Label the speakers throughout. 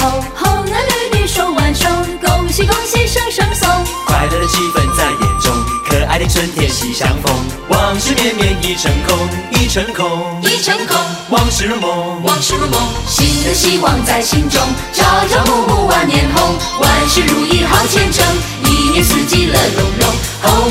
Speaker 1: 上街头，红男绿女手挽手，恭喜恭喜声声送。
Speaker 2: 快乐的气氛在眼中，可爱的春天喜相逢，往事绵绵已成空，已成空，
Speaker 1: 已成空，
Speaker 2: 往事如梦，
Speaker 1: 往事如梦。新的希望在心中，朝朝暮暮万年红，万事如意好前程，一年四季乐融融，鸿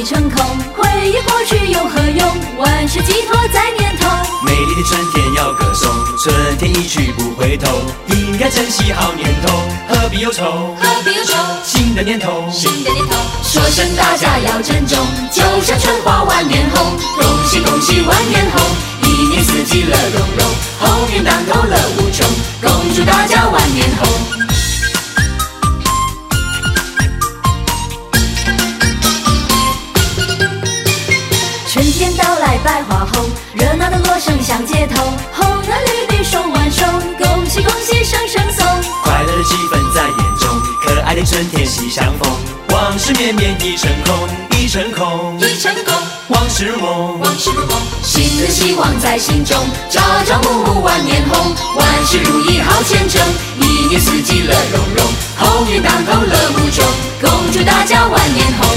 Speaker 1: 已成空，回忆过去有何用？万事寄托在年头。
Speaker 2: 美丽的春天要歌颂，春天一去不回头，应该珍惜好年头，何必忧愁？
Speaker 1: 何必忧愁？
Speaker 2: 新的年头，
Speaker 1: 新的年头，说声大家要珍重，就像春花万年红，恭喜恭喜万年红，一年四季乐融融，鸿运当头乐百花红，热闹的锣声响街头，红男绿女手挽手，恭喜恭喜声声送。
Speaker 2: 快乐的气氛在眼中，可爱的春天喜相逢，往事绵绵已成空，已成空，
Speaker 1: 已成空，
Speaker 2: 往事如梦，
Speaker 1: 往事如梦。新的希望在心中，朝朝暮暮万年红，万事如意好前程，一年四季乐融融，鸿运当头乐无穷，恭祝大家万年红。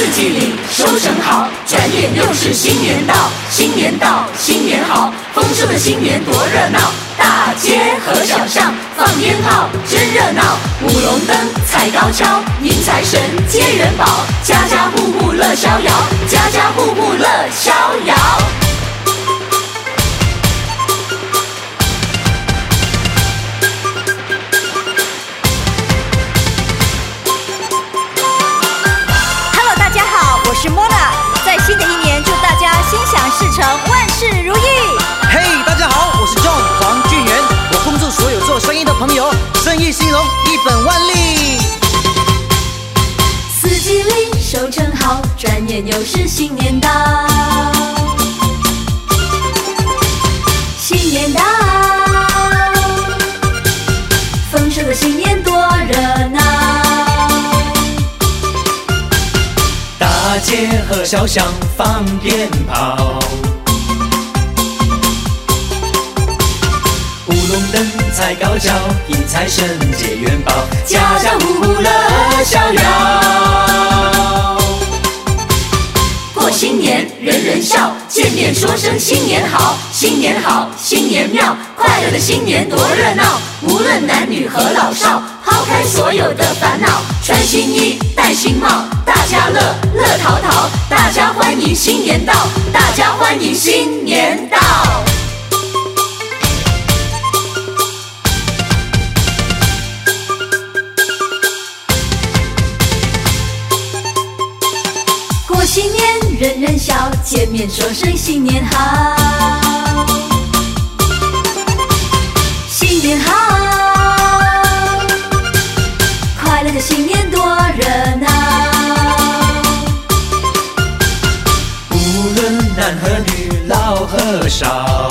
Speaker 1: 四季里收成好，转眼又是新年到，新年到，新年好，丰收的新年多热闹，大街和小巷放鞭炮，真热闹，舞龙灯，踩高跷，迎财神，接元宝，家家户户乐逍遥，家家户户乐逍遥。
Speaker 3: 事如意。
Speaker 4: 嘿大家好，我是 John 黄俊元，我恭祝所有做生意的朋友生意兴隆，一本万利。
Speaker 1: 四季里收成好，转眼又是新年到。新年到，丰收的新年多热闹。
Speaker 2: 大街和小巷放鞭炮，龙灯，踩高跷，迎财神，接元宝，家家户户乐逍遥。
Speaker 1: 过新年人人笑，见面说声新年好，新年好，新年妙，快乐的新年多热闹。无论男女和老少，抛开所有的烦恼，穿新衣，戴新帽，大家乐，乐淘淘，大家欢迎新年到，大家欢迎新年到。见面说声新年好，新年好，快乐的新年多热闹。
Speaker 2: 无论男和女，老和少，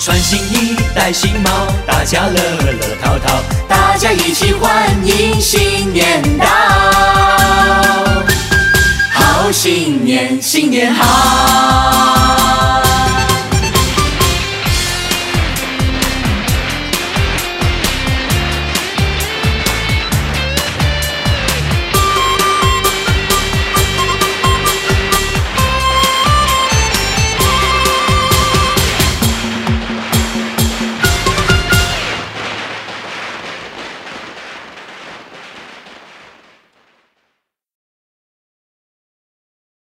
Speaker 2: 穿新衣，戴新帽，大家乐乐淘淘，
Speaker 1: 大家一起欢迎新年到，新年新年好。